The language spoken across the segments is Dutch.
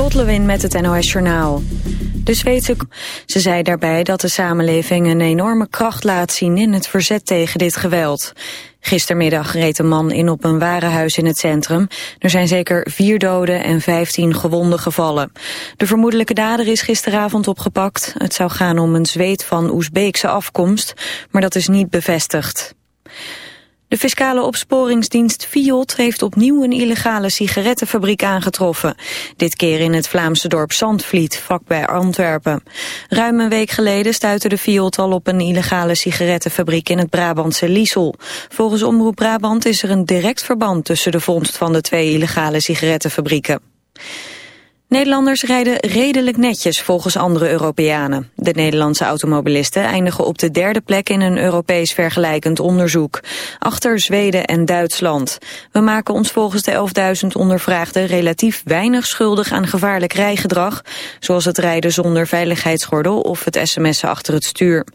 Lot met het NOS Journaal. De Zweedse... Ze zei daarbij dat de samenleving een enorme kracht laat zien in het verzet tegen dit geweld. Gistermiddag reed een man in op een warenhuis in het centrum. Er zijn zeker vier doden en vijftien gewonden gevallen. De vermoedelijke dader is gisteravond opgepakt. Het zou gaan om een Zweed van Oezbeekse afkomst, maar dat is niet bevestigd. De fiscale opsporingsdienst Fiat heeft opnieuw een illegale sigarettenfabriek aangetroffen. Dit keer in het Vlaamse dorp Zandvliet, vlakbij Antwerpen. Ruim een week geleden stuitte de Fiat al op een illegale sigarettenfabriek in het Brabantse Liesel. Volgens Omroep Brabant is er een direct verband tussen de vondst van de twee illegale sigarettenfabrieken. Nederlanders rijden redelijk netjes volgens andere Europeanen. De Nederlandse automobilisten eindigen op de derde plek in een Europees vergelijkend onderzoek. Achter Zweden en Duitsland. We maken ons volgens de 11.000 ondervraagden relatief weinig schuldig aan gevaarlijk rijgedrag. Zoals het rijden zonder veiligheidsgordel of het sms'en achter het stuur.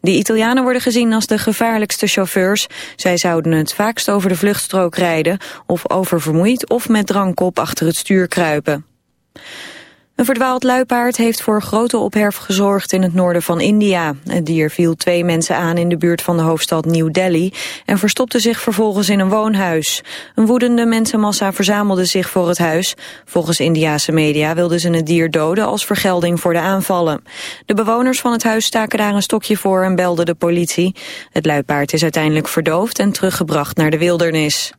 De Italianen worden gezien als de gevaarlijkste chauffeurs. Zij zouden het vaakst over de vluchtstrook rijden of oververmoeid of met drankkop achter het stuur kruipen. Een verdwaald luipaard heeft voor grote ophef gezorgd in het noorden van India. Het dier viel twee mensen aan in de buurt van de hoofdstad New Delhi en verstopte zich vervolgens in een woonhuis. Een woedende mensenmassa verzamelde zich voor het huis. Volgens Indiase media wilden ze het dier doden als vergelding voor de aanvallen. De bewoners van het huis staken daar een stokje voor en belden de politie. Het luipaard is uiteindelijk verdoofd en teruggebracht naar de wildernis.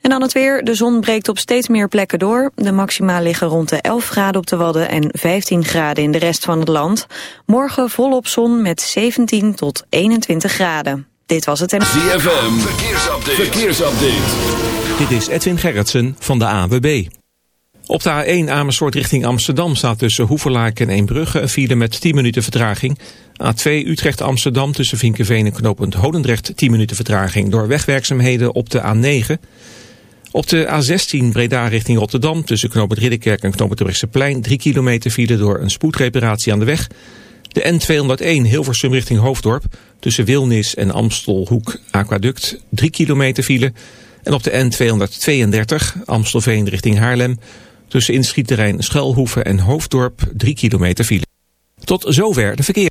En dan het weer. De zon breekt op steeds meer plekken door. De maxima liggen rond de 11 graden op de Wadden en 15 graden in de rest van het land. Morgen volop zon met 17 tot 21 graden. Dit was het en... ZFM, verkeersupdate. verkeersupdate. Dit is Edwin Gerritsen van de AWB. Op de A1 Amersfoort richting Amsterdam staat tussen Hoeverlaak en Eembrugge een file met 10 minuten vertraging. A2 Utrecht-Amsterdam tussen Vinkenveen en knooppunt Hodendrecht 10 minuten vertraging door wegwerkzaamheden op de A9... Op de A16 Breda richting Rotterdam tussen knooppunt Ridderkerk en knooppunt plein 3 kilometer file door een spoedreparatie aan de weg. De N201 Hilversum richting Hoofddorp tussen Wilnis en Amstelhoek Aquaduct 3 kilometer file. En op de N232 Amstelveen richting Haarlem tussen inschietterrein Schelhoeven en Hoofddorp 3 kilometer file. Tot zover de verkeer.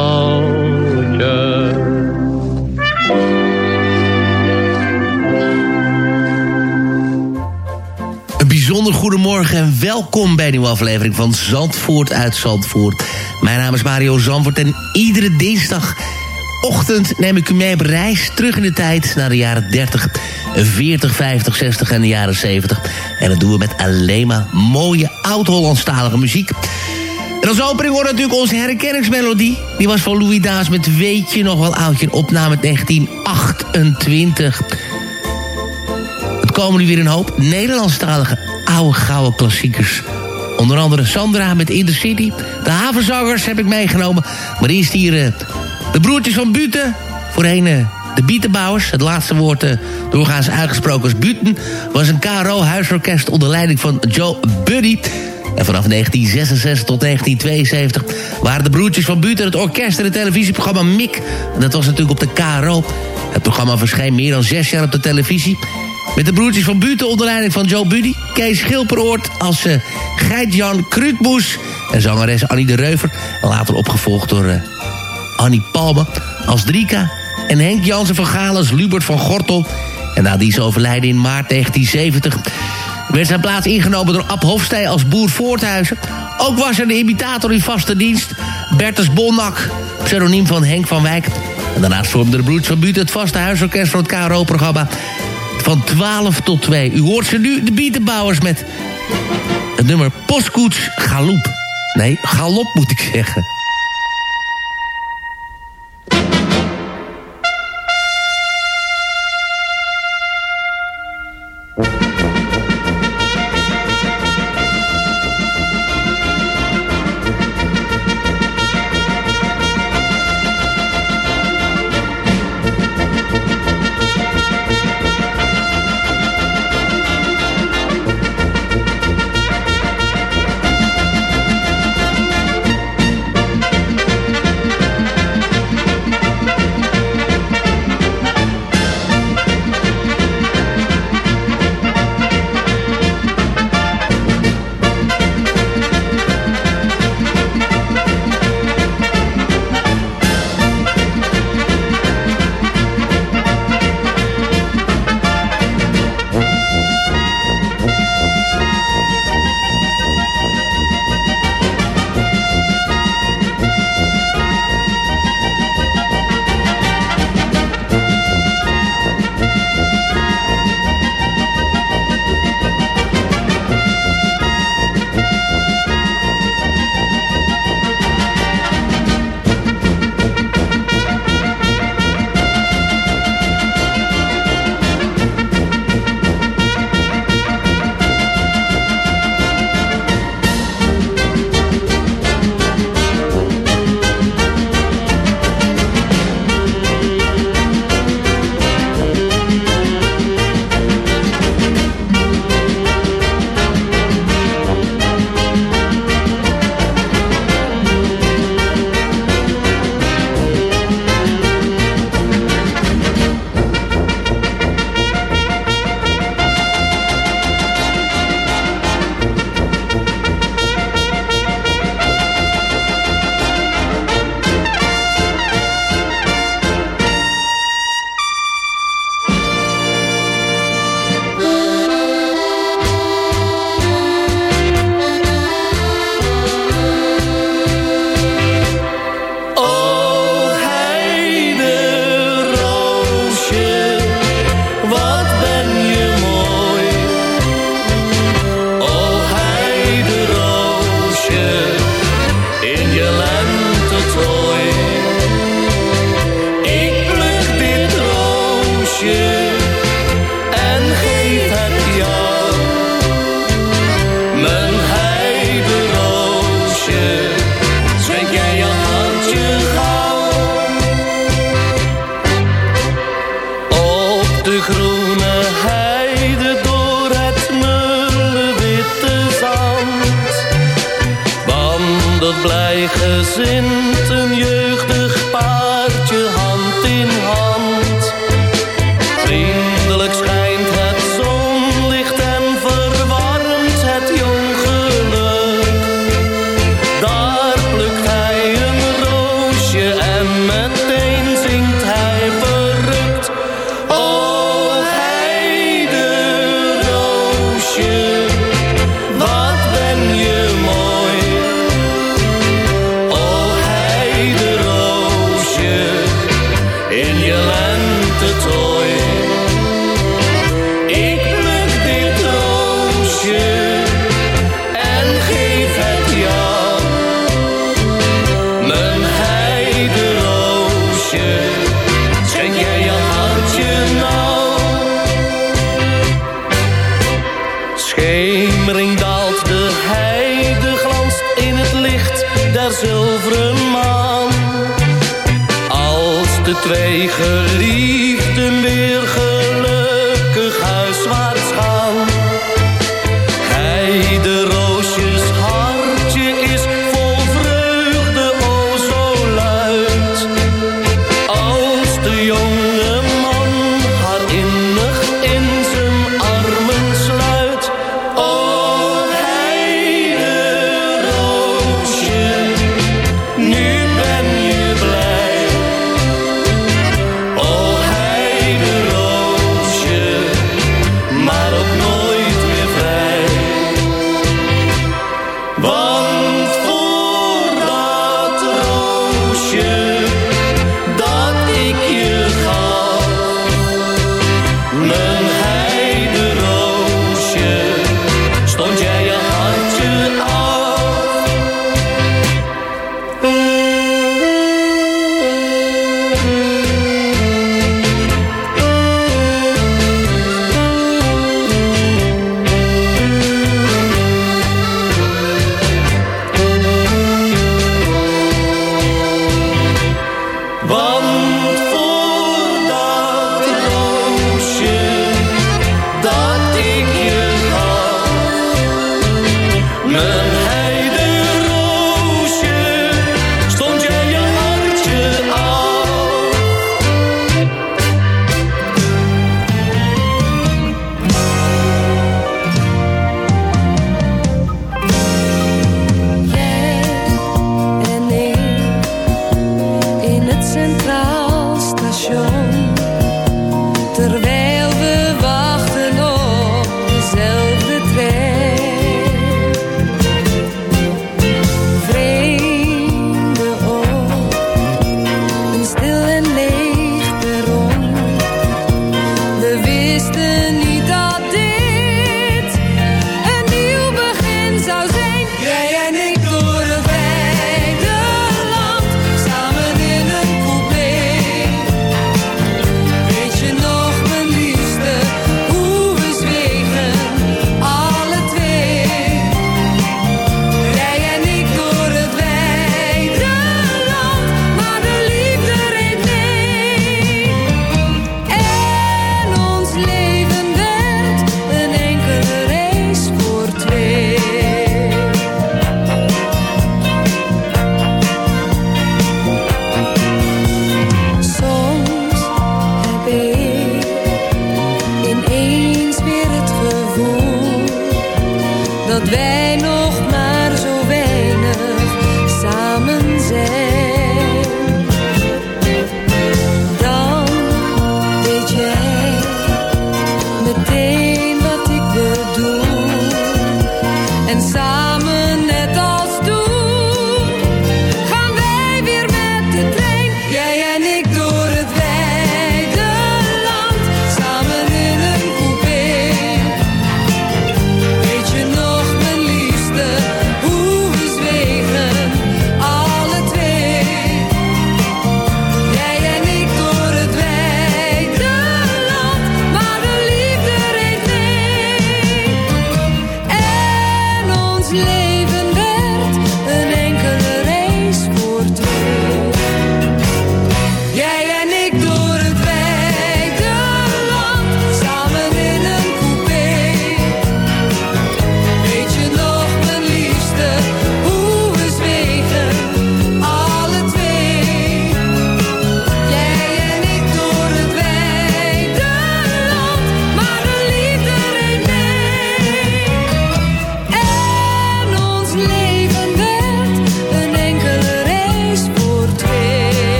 Bijzonder goedemorgen en welkom bij een nieuwe aflevering van Zandvoort uit Zandvoort. Mijn naam is Mario Zandvoort en iedere dinsdagochtend neem ik u mee op reis terug in de tijd naar de jaren 30, 40, 50, 60 en de jaren 70. En dat doen we met alleen maar mooie oud-Hollandstalige muziek. En als opening hoort natuurlijk onze herkenningsmelodie. Die was van Louis Daas met Weet je nog wel oudje, een opname uit 1928. Het komen nu weer een hoop Nederlandstalige oude gouden klassiekers. Onder andere Sandra met In the City. De havenzangers heb ik meegenomen. Maar eerst hier eh, de broertjes van Buten. Voorheen eh, de Bietenbouwers. Het laatste woord eh, doorgaans uitgesproken als Buten... was een KRO-huisorkest onder leiding van Joe Buddy... En vanaf 1966 tot 1972 waren de broertjes van Buten het orkest en het televisieprogramma Mik. Dat was natuurlijk op de KRO. Het programma verscheen meer dan zes jaar op de televisie. Met de broertjes van Buten onder leiding van Joe Buddy... Kees Schilperoort als uh, Geit-Jan Kruutboes... en zangeres Annie de Reuver. Later opgevolgd door uh, Annie Palme als Drika... en Henk Jansen van Gaal als Lubert van Gortel. En na die overlijden in maart 1970 werd zijn plaats ingenomen door Ab Hofstee als boer Voorthuizen. Ook was er de imitator in vaste dienst, Bertus Bonnak, pseudoniem van Henk van Wijk. En daarnaast vormde de broers van Buten het vaste huisorkest van het KRO-programma van 12 tot 2. U hoort ze nu, de bietenbouwers met Het nummer Postkoets Galop. Nee, Galop moet ik zeggen.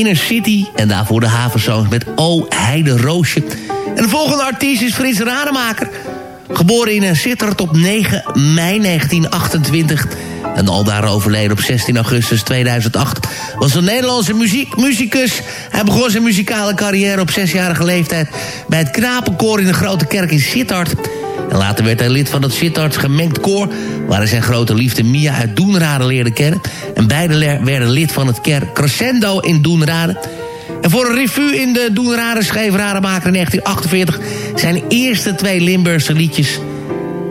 Inner City. En daarvoor de havenzongs met O Heide Roosje. En de volgende artiest is Frits Rademaker. Geboren in Sittard op 9 mei 1928. En al daar overleden op 16 augustus 2008. Was een Nederlandse muziek, muzikus. Hij begon zijn muzikale carrière op zesjarige leeftijd... bij het Knapenkoor in de Grote Kerk in Sittard... En later werd hij lid van het Sittards gemengd koor... waar hij zijn grote liefde Mia uit Doenrade leerde kennen. En beide werden lid van het kerk Crescendo in Doenrade. En voor een revue in de Doenrade schreef Rademaker in 1948... zijn eerste twee Limburgse liedjes.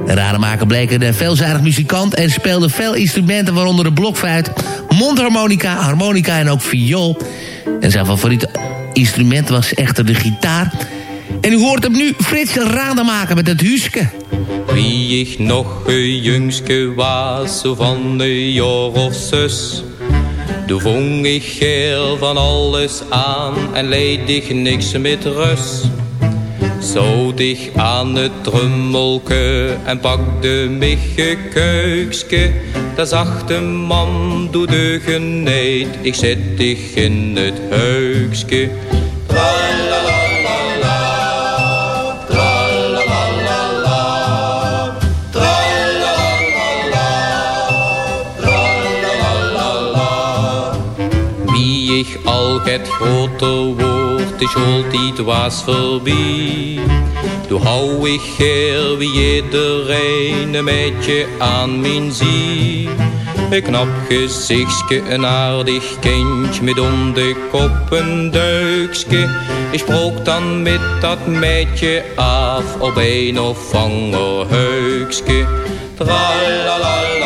De Rademaker bleek een veelzijdig muzikant... en speelde veel instrumenten, waaronder de blokfluit... mondharmonica, harmonica en ook viool. En zijn favoriete instrument was echter de gitaar... En u hoort hem nu Frits Rademaker met het Huske. Wie ik nog een jongske was, van een jaar of zes. Toen vong ik heel van alles aan en leed ik niks met rust. Zo dicht aan het trummelke en pakte mich keukske. Daar zag de man doe de geneed, ik zet dich in het heukske. Het groter wordt, is altijd was voorbij. Toen hou ik heel wie iedereen een beetje aan mijn zie. Een knap gezichtje, een aardig kindje met om de kop een duikske. Ik sprook dan met dat meidje af op een of ander. Tralalalala,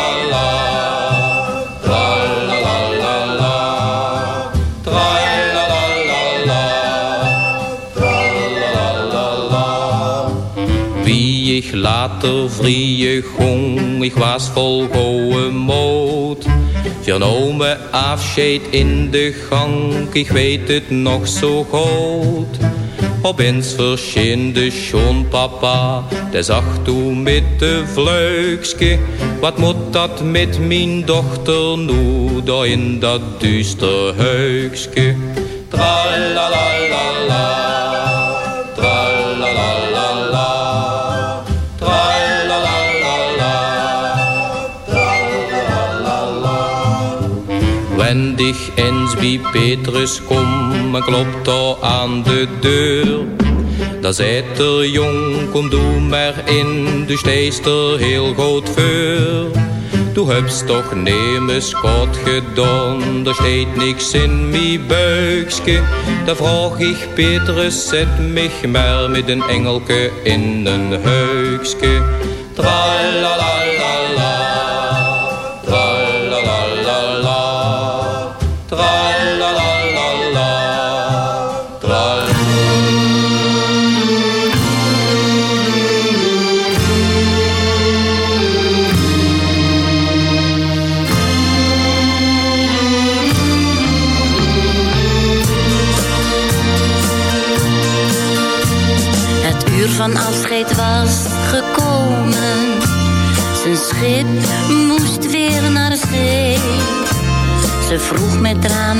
Wie ik later vrije gong, ik was vol goeie moed. Vernomen afscheid in de gang, ik weet het nog zo goed. Opeens verscheen de schoonpapa, die zag toen met de vleugske. Wat moet dat met mijn dochter nu, daar in dat duister huikske? Tralalalala, dich eens bij Petrus kom, en klopt daar aan de deur. Dan zegt er jong, kom doe maar in, du steest er heel goed voor. Du hebt toch nemens kot gedaan, er steekt niks in mijn buikske. Dan vraag ik Petrus, zet mich maar met een engelke in een huikske. Tralalalala, moest weer naar zee. Ze vroeg met tranen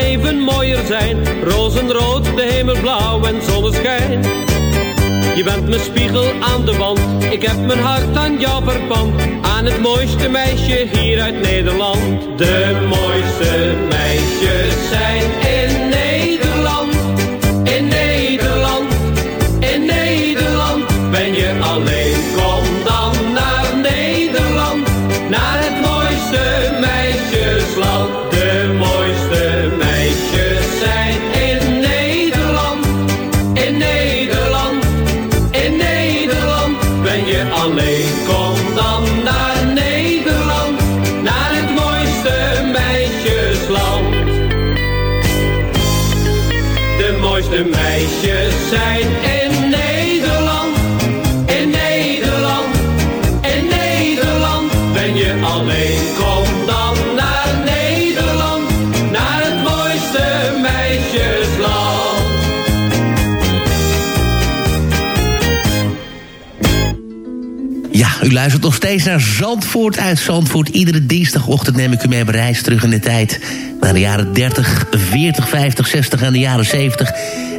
leven mooier zijn. Rozenrood, de hemel blauw en zonneschijn. Je bent mijn spiegel aan de wand, ik heb mijn hart aan jou verpand. Aan het mooiste meisje hier uit Nederland. De mooiste meisjes zijn u luistert nog steeds naar Zandvoort uit Zandvoort. Iedere dinsdagochtend neem ik u mee op reis terug in de tijd. Naar de jaren 30, 40, 50, 60 en de jaren 70.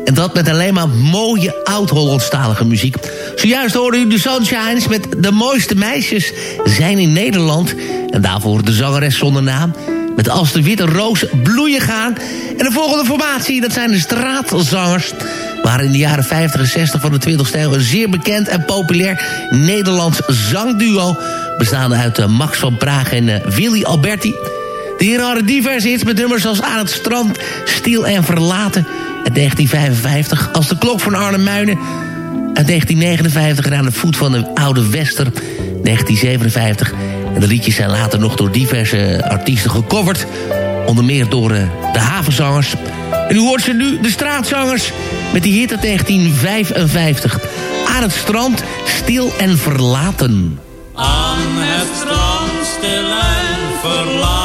En dat met alleen maar mooie oud-Hollandstalige muziek. Zojuist hoorde u de Sunshines met de mooiste meisjes zijn in Nederland. En daarvoor de zangeres zonder naam. Met als de witte roos bloeien gaan. En de volgende formatie, dat zijn de straatzangers waren in de jaren 50 en 60 van de 20e eeuw... een zeer bekend en populair Nederlands zangduo... bestaande uit eh, Max van Praag en eh, Willy Alberti. De heren hadden diverse hits met nummers als Aan het strand, Stil en Verlaten... uit 1955, Als de klok van Arne Muinen... uit 1959 en Aan de voet van de Oude Wester, 1957... En de liedjes zijn later nog door diverse artiesten gecoverd. Onder meer door eh, de havenzangers... En u hoort ze nu, de straatzangers, met die hit uit 1955. Aan het strand, stil en verlaten. Aan het strand, stil en verlaten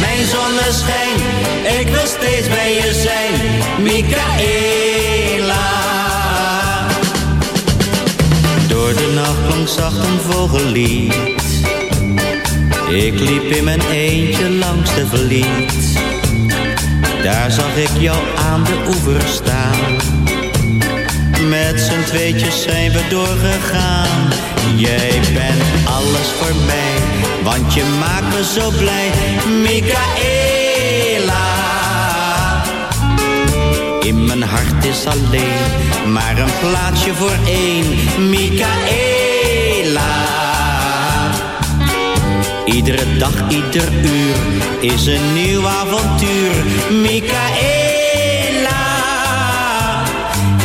mijn zonneschijn, ik wil steeds bij je zijn, Michaela. Door de nacht klonk zacht een vogellied. Ik liep in mijn eentje langs de verliet. Daar zag ik jou aan de oever staan. Met z'n tweetjes zijn we doorgegaan. Jij bent alles voor mij, want je maakt me zo blij. Michaela. In mijn hart is alleen maar een plaatsje voor één. Michaela. Iedere dag, ieder uur is een nieuw avontuur. Michaela.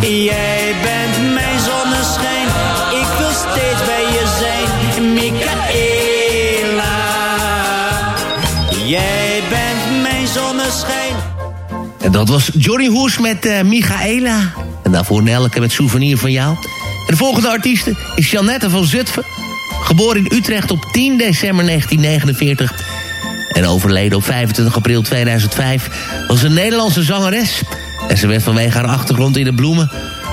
Jij bent mijn zonneschijn, ik wil steeds bij je zijn. Michaela. Jij bent mijn zonneschijn. En dat was Johnny Hoes met eh, Michaela. En daarvoor Nelke met Souvenir van jou. En de volgende artieste is Janette van Zutphen. Geboren in Utrecht op 10 december 1949. En overleden op 25 april 2005. Was een Nederlandse zangeres. En ze werd vanwege haar achtergrond in de bloemen...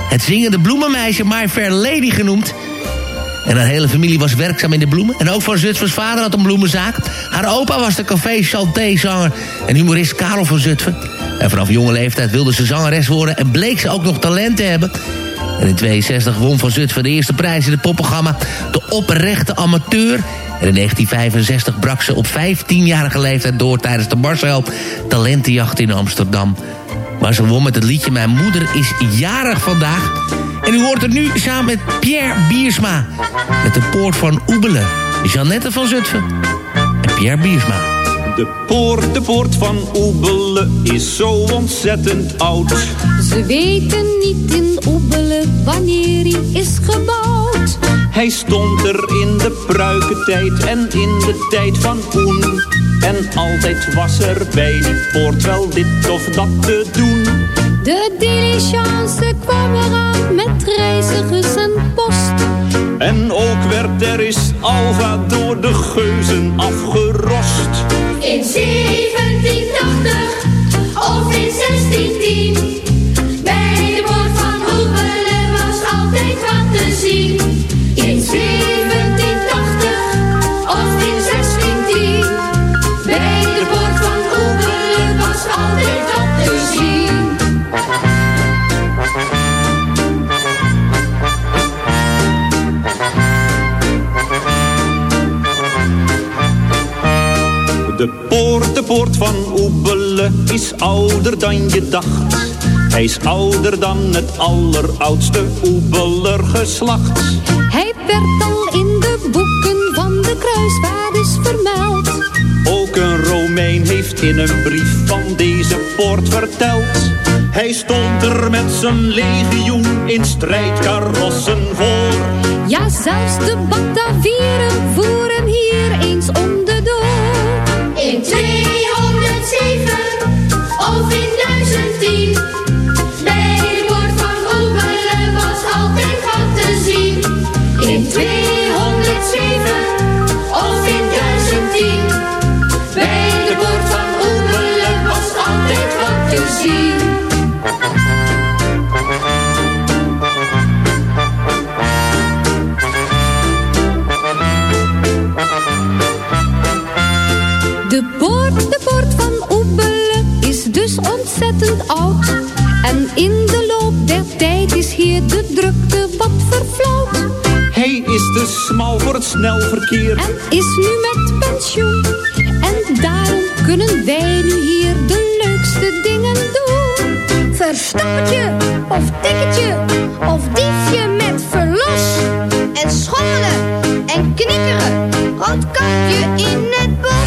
het zingende bloemenmeisje My Fair Lady genoemd. En haar hele familie was werkzaam in de bloemen. En ook van Zutphens vader had een bloemenzaak. Haar opa was de café Chanté-zanger en humorist Karel van Zutphen. En vanaf jonge leeftijd wilde ze zangeres worden... en bleek ze ook nog talent te hebben. En in 62 won Van Zutphen de eerste prijs in het popprogramma... De Oprechte Amateur. En in 1965 brak ze op 15-jarige leeftijd door... tijdens de Marcel Talentenjacht in Amsterdam. Maar ze won met het liedje Mijn moeder is jarig vandaag... En u hoort het nu samen met Pierre Biersma. Met de poort van Oebelen. Jeannette van Zutphen. En Pierre Biersma. De poort, de poort van Oebelen is zo ontzettend oud. Ze weten niet in Oebelen wanneer hij is gebouwd. Hij stond er in de pruikentijd en in de tijd van Oen. En altijd was er bij die poort wel dit of dat te doen. De diligence kwam eraan met reizigers en post. En ook werd er is Alva door de geuzen afgerost. In 1780 of in 1610, bij de boord van Hoepelen was altijd wat te zien. De poort, de poort van Oebelen is ouder dan je dacht. Hij is ouder dan het alleroudste Oebeler geslacht. Hij werd al in de boeken van de kruisvaarders vermeld. Ook een Romein heeft in een brief van deze poort verteld. Hij stond er met zijn legioen in strijdkarossen voor. Ja, zelfs de Batavieren voeren hier eens om de door. In 207 of in 1010. Bij de poort van Oebelen was altijd wat te zien. In 207 of in 1010. Bij de poort van Oebelen was altijd wat te zien. Poort van Oebelen is dus ontzettend oud. En in de loop der tijd is hier de drukte wat verflauwd. Hij is te smal voor het snelverkeer. En is nu met pensioen. En daarom kunnen wij nu hier de leukste dingen doen. Verstappertje of tikketje of diefje met verlos. En schommelen en knikkeren, roodkapje in het bos.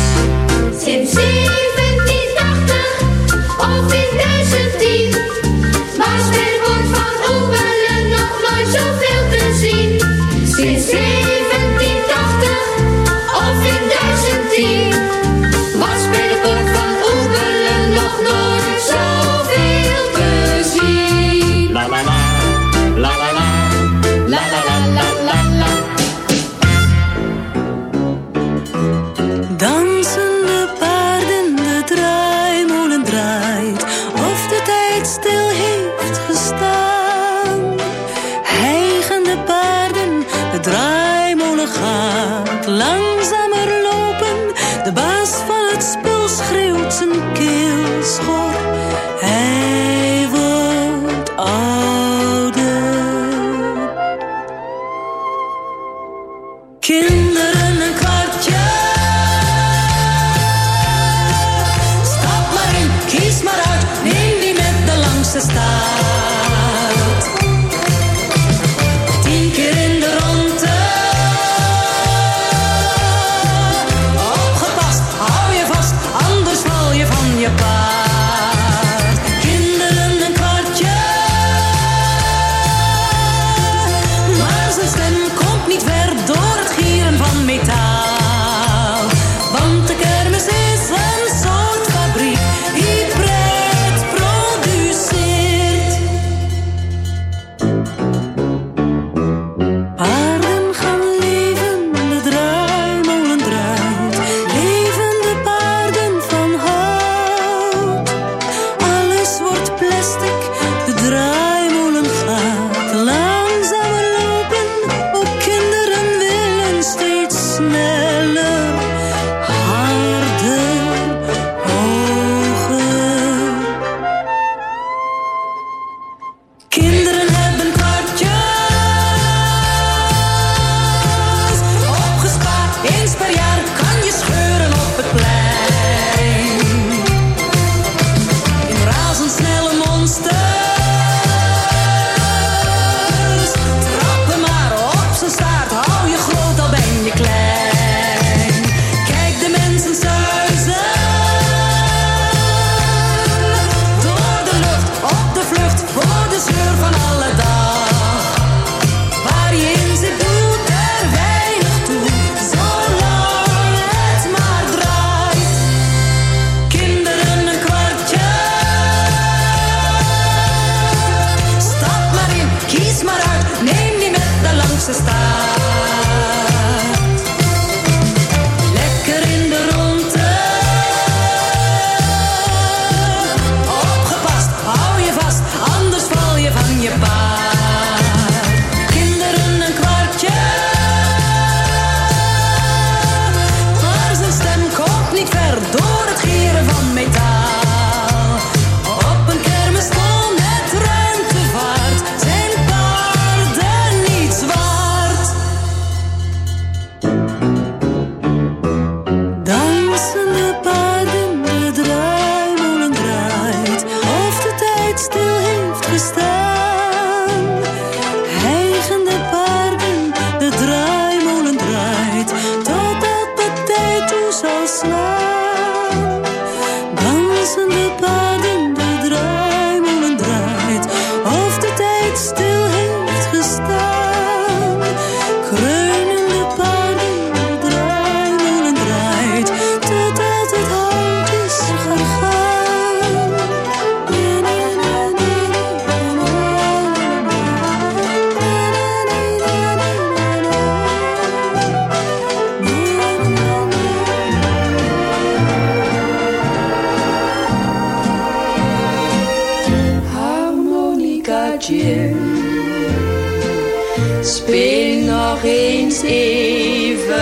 Nog eens even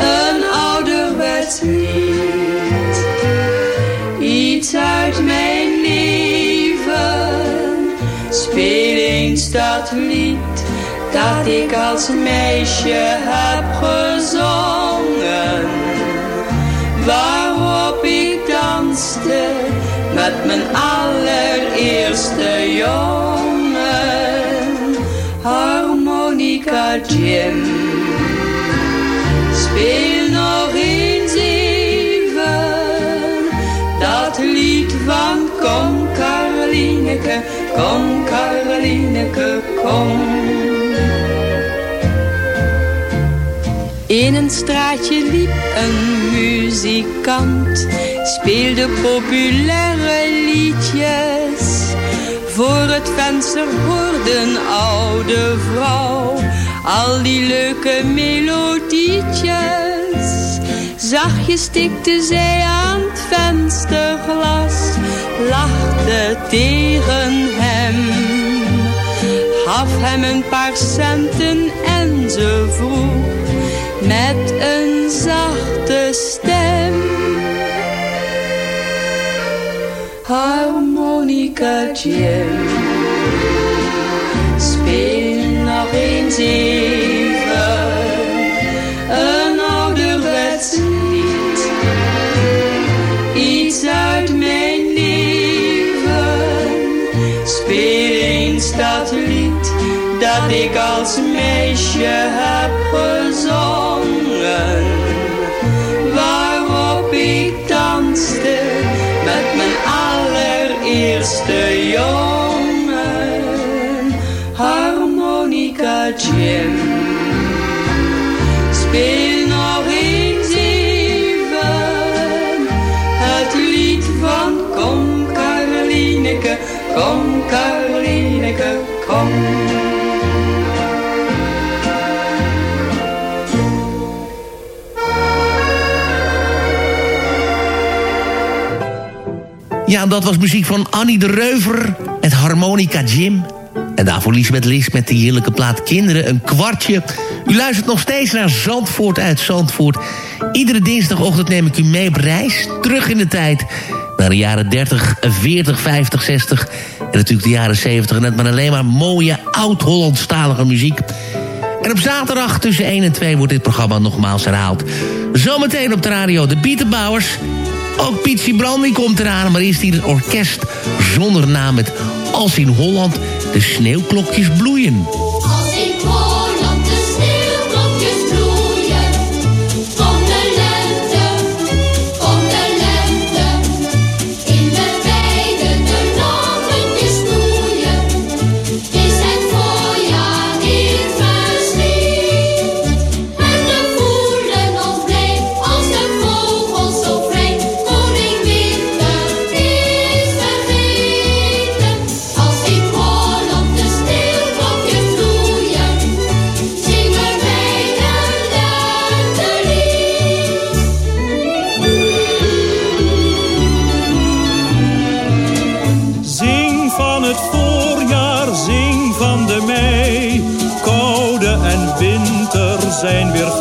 een ouderwets lied. Iets uit mijn leven. Speel eens dat lied dat ik als meisje heb gezongen. Waarop ik danste met mijn allereerste jongen. Jim. Speel nog eens even dat lied van Kom Karolineke, kom Karolineke, kom. In een straatje liep een muzikant, speelde populaire liedjes. Voor het venster hoorde een oude vrouw al die leuke melodietjes. Zachtjes tikte zij aan het vensterglas, lachte tegen hem. Gaf hem een paar centen en ze vroeg met een zachte stem. Harmonica Jim, een ouderwets lied. Iets uit mijn leven, speel eens dat lied dat ik als meisje heb gezongen. Waarop ik danste met mijn allereerste jongen. Kom Karolineke, kom. Ja, dat was muziek van Annie de Reuver met Harmonica Jim. En daarvoor Liesbeth Lis met de heerlijke plaat Kinderen, een kwartje. U luistert nog steeds naar Zandvoort uit Zandvoort. Iedere dinsdagochtend neem ik u mee op reis, terug in de tijd... naar de jaren 30, 40, 50, 60 en natuurlijk de jaren 70... net maar alleen maar mooie oud-Hollandstalige muziek... En op zaterdag tussen 1 en 2 wordt dit programma nogmaals herhaald. Zometeen op de radio de Bietenbouwers. Ook Pietsie Brandy komt eraan, maar eerst hier een orkest zonder naam met Als in Holland de sneeuwklokjes bloeien.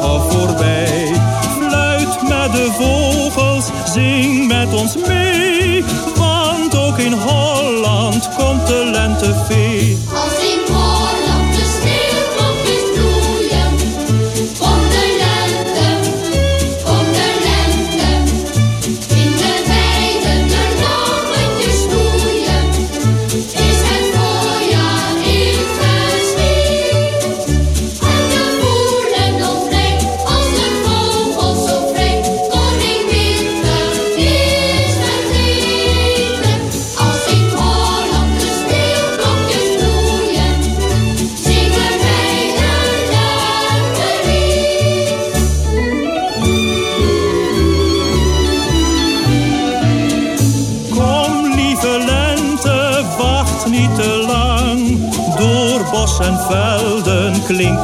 Gauw voorbij. Fluit met de vogels, zing met ons mee.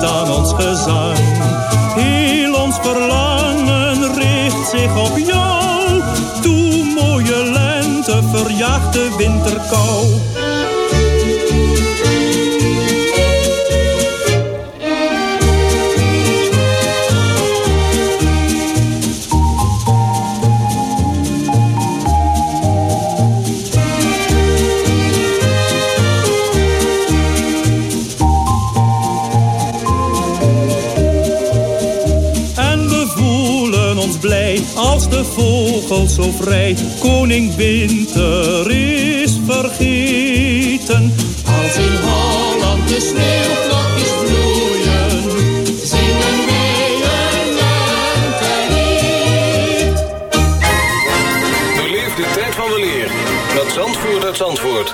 Aan ons gezang. Heel ons verlangen richt zich op jou. Toe mooie lente verjaagt de winterkou. Zo vrij. Koning Winter is vergeten. Als in Holland de sneeuwvlokjes bloeien, zingen wij een lentelied. Beleef de tijd van weleer met Zandvoort uit Zandvoort.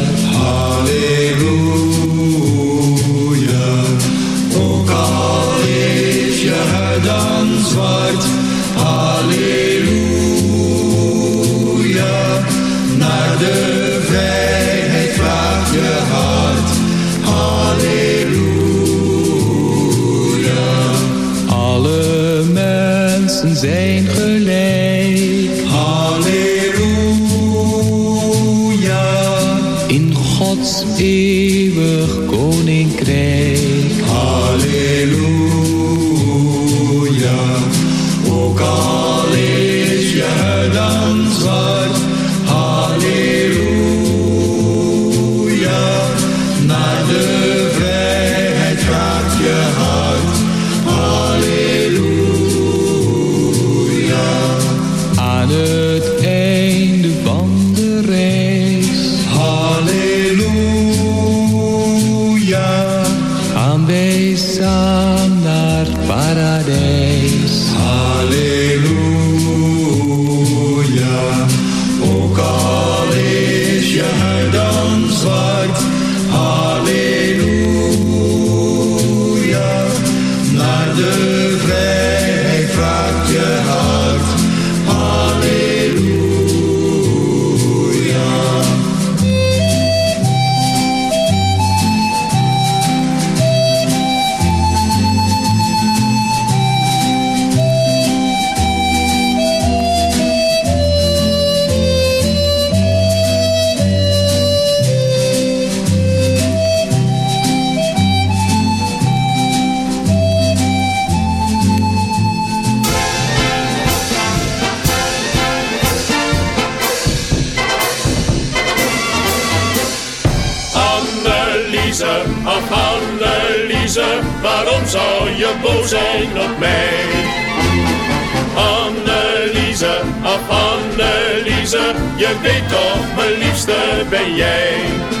boos zijn op mij? Anneliese, ach Anneliese, je weet toch, mijn liefste ben jij.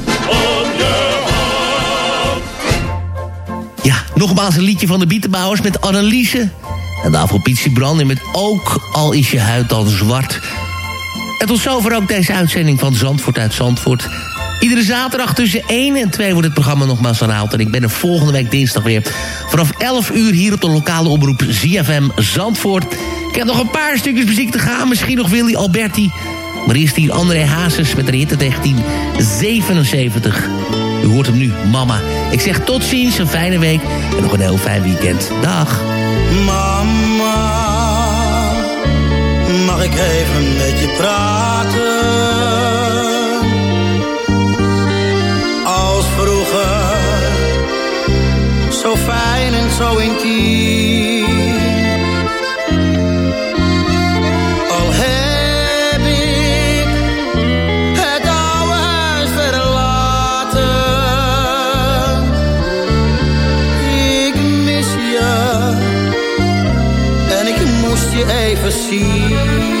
Ja, nogmaals een liedje van de Bietenbouwers met Anneliese. En daarvoor Pietje met Ook al is je huid dan zwart. En tot zover ook deze uitzending van Zandvoort uit Zandvoort. Iedere zaterdag tussen 1 en 2 wordt het programma nogmaals herhaald. En ik ben er volgende week dinsdag weer vanaf 11 uur hier op de lokale omroep ZFM Zandvoort. Ik heb nog een paar stukjes muziek te gaan. Misschien nog Willy Alberti. Maar eerst hier André Hazes met de hit uit 1977. U hoort hem nu, mama. Ik zeg tot ziens, een fijne week en nog een heel fijn weekend. Dag. Mama, mag ik even met je praten? Als vroeger, zo fijn en zo intiem. Je